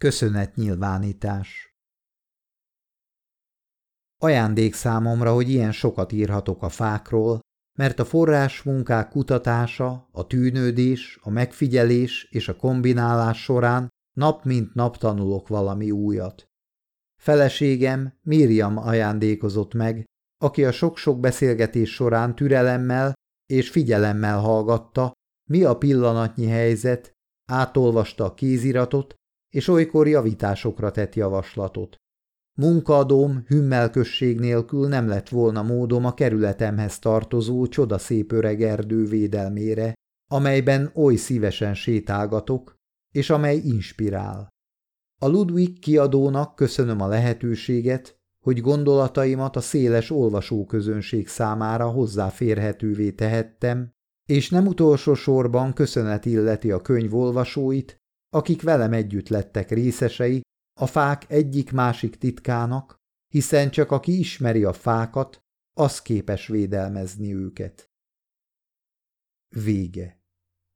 Köszönetnyilvánítás Ajándék számomra, hogy ilyen sokat írhatok a fákról, mert a forrás munkák kutatása, a tűnődés, a megfigyelés és a kombinálás során nap mint nap tanulok valami újat. Feleségem Miriam ajándékozott meg, aki a sok-sok beszélgetés során türelemmel és figyelemmel hallgatta, mi a pillanatnyi helyzet, átolvasta a kéziratot, és olykor javításokra tett javaslatot. Munkaadóm hümmelkösség nélkül nem lett volna módom a kerületemhez tartozó csodaszép öreg erdő védelmére, amelyben oly szívesen sétálgatok, és amely inspirál. A Ludwig kiadónak köszönöm a lehetőséget, hogy gondolataimat a széles olvasóközönség számára hozzáférhetővé tehettem, és nem utolsó sorban köszönet illeti a könyv olvasóit, akik velem együtt lettek részesei a fák egyik-másik titkának, hiszen csak aki ismeri a fákat, az képes védelmezni őket. Vége